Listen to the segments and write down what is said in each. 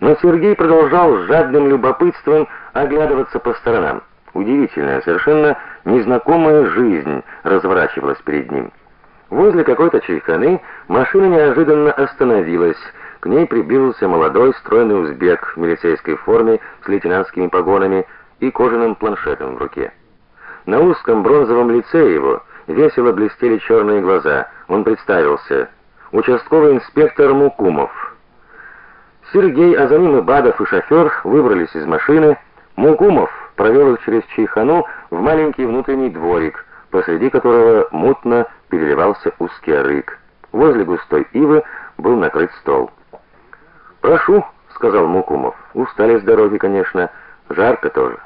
Но Сергей продолжал с жадным любопытством оглядываться по сторонам. Удивительная, совершенно незнакомая жизнь разворачивалась перед ним. Возле какой-то чайханы машина неожиданно остановилась. К ней приблизился молодой стройный узбек в милицейской форме с лейтенантскими погонами и кожаным планшетом в руке. На узком бронзовом лице его весело блестели черные глаза. Он представился: участковый инспектор Мукумов. Сергей, а за ним и Бадов и шофер выбрались из машины. Мукумов провел их через чайхану в маленький внутренний дворик, посреди которого мутно переливался узкий рык. Возле густой ивы был накрыт стол. "Прошу", сказал Мукумов. "Устали с дороги, конечно, жарко тоже".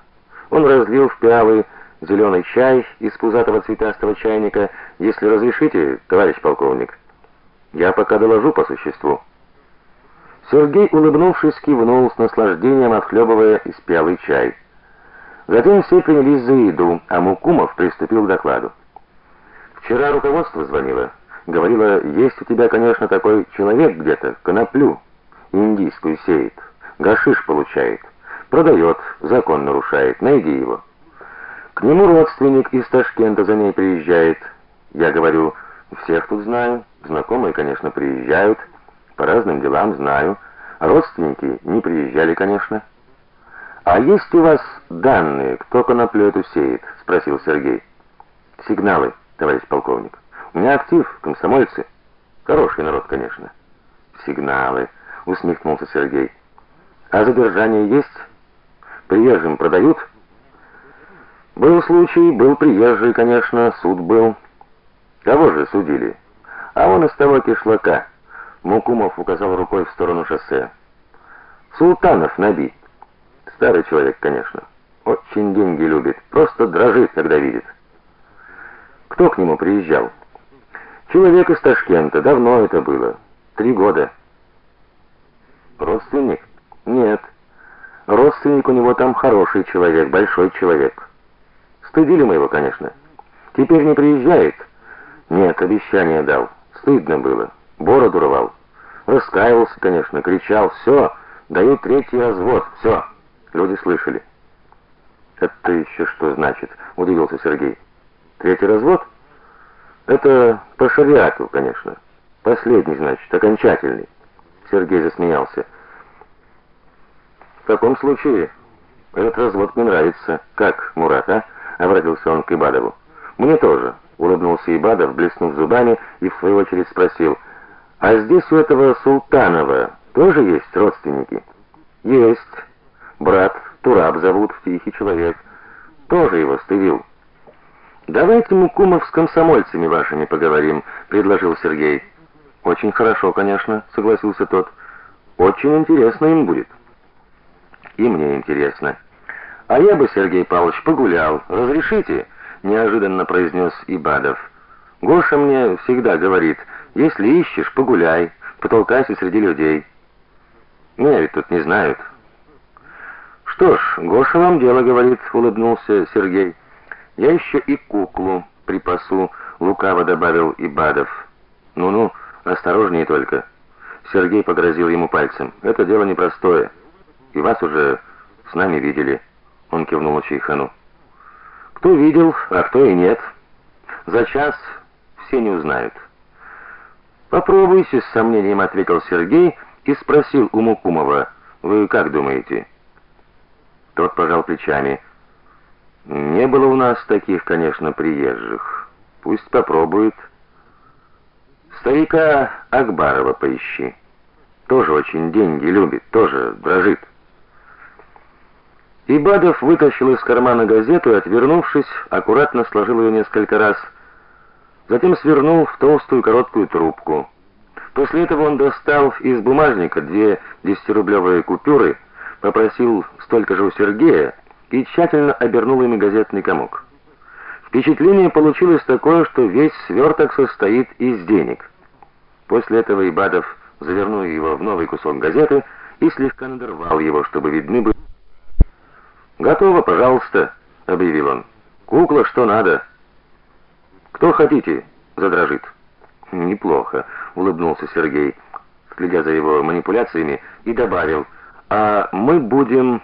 Он разлил в пиалы зеленый чай из пузатого цветастого чайника, если разрешите, товарищ полковник. Я пока доложу по существу. Сергей, улыбнувшись, кивнул с наслаждением, отхлебывая из пиалы чай. Затем все принялись за еду, а Мукумов приступил к докладу. Вчера руководство звонило, говорило: "Есть у тебя, конечно, такой человек где-то, коноплю индийскую сеет, гашиш получает, продает, закон нарушает. Найди его". К нему родственник из Ташкента за ней приезжает. Я говорю: "Всех тут знаю, знакомые, конечно, приезжают, по разным делам знаю, родственники не приезжали, конечно". А есть у вас данные, кто коноплю эту сеет, спросил Сергей. Сигналы, товарищ полковник. У меня актив, комсомольцы. Хороший народ, конечно. Сигналы, усмехнулся Сергей. А задержание есть? Приезжим продают? Был случай, был приезжий, конечно, суд был. Кого же судили? А он из того кишлака. Мукумов указал рукой в сторону шоссе. Султанов наби. Старый человек, конечно. Очень деньги любит, просто дрожит, когда видит. Кто к нему приезжал? Человек из Ташкента, давно это было, три года. Родственник? Нет. Родственник у него там хороший человек, большой человек. Стыдили мы его, конечно. Теперь не приезжает. Нет, обещание дал. Стыдно было. Бороду рвал. Раскаивался, конечно, кричал: "Все, даю третий развод, все". Люди слышали. Это еще что значит? удивился Сергей. Третий развод? Это по шариату, конечно. Последний, значит, окончательный. Сергей засмеялся. В таком случае этот развод мне нравится. Как, Мурат, а? обратился он к Ибадову. Мне тоже, улыбнулся Ибадов, блеснув зубами и в свою очередь спросил: "А здесь у этого Султанова тоже есть родственники?" "Есть. Брат Тураб зовут, тихий человек. Тоже его стыдил. Давайте Мукумов с комсомольцами вашими поговорим, предложил Сергей. Очень хорошо, конечно, согласился тот. Очень интересно им будет. И мне интересно. А я бы, Сергей Павлович, погулял. Разрешите? неожиданно произнес Ибадов. Гоша мне всегда говорит: "Если ищешь, погуляй, потолкайся среди людей". Меня ведь тут не знают. Что ж, Гоша вам дело говорит, улыбнулся Сергей. Я еще и куклу припасу, лукаво добавил Ибадов. Ну-ну, осторожнее только. Сергей погрозил ему пальцем. Это дело непростое. И вас уже с нами видели. Он кивнул Чайхану. Кто видел, а кто и нет. За час все не узнают. Попробуйте, с сомнением ответил Сергей и спросил у Мукумова: "Вы как думаете?" Тот пожал плечами. Не было у нас таких, конечно, приезжих. Пусть попробует. Старика Акбарова поищи. Тоже очень деньги любит, тоже дрожит. Ибадов вытащил из кармана газету и, отвернувшись, аккуратно сложил ее несколько раз, затем свернул в толстую короткую трубку. После этого он достал из бумажника две десятирублевые купюры, попросил столько же у Сергея и тщательно обернул ими газетный комок. Впечатление получилось такое, что весь сверток состоит из денег. После этого Ибадов завернул его в новый кусок газеты и слегка надорвал его, чтобы видны были Готово, пожалуйста, объявил он. Кукла что надо. Кто хотите? задрожит. Неплохо, улыбнулся Сергей, следя за его манипуляциями, и добавил: а мы будем